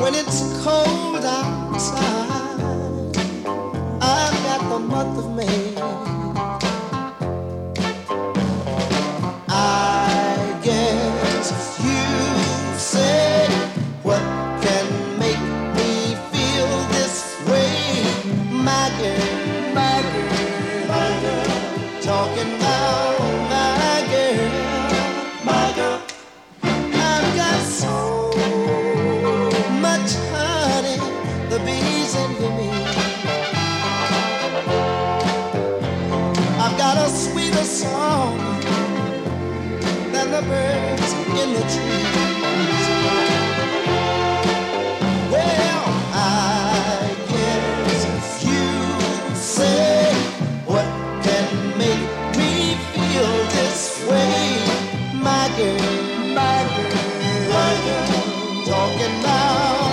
when it's cold outside. I've got the month of May. I've got a sweeter song than the birds in the trees. Well, I guess you say what can make me feel this way, my girl, my girl, my girl, talking about.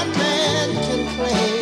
one man can play.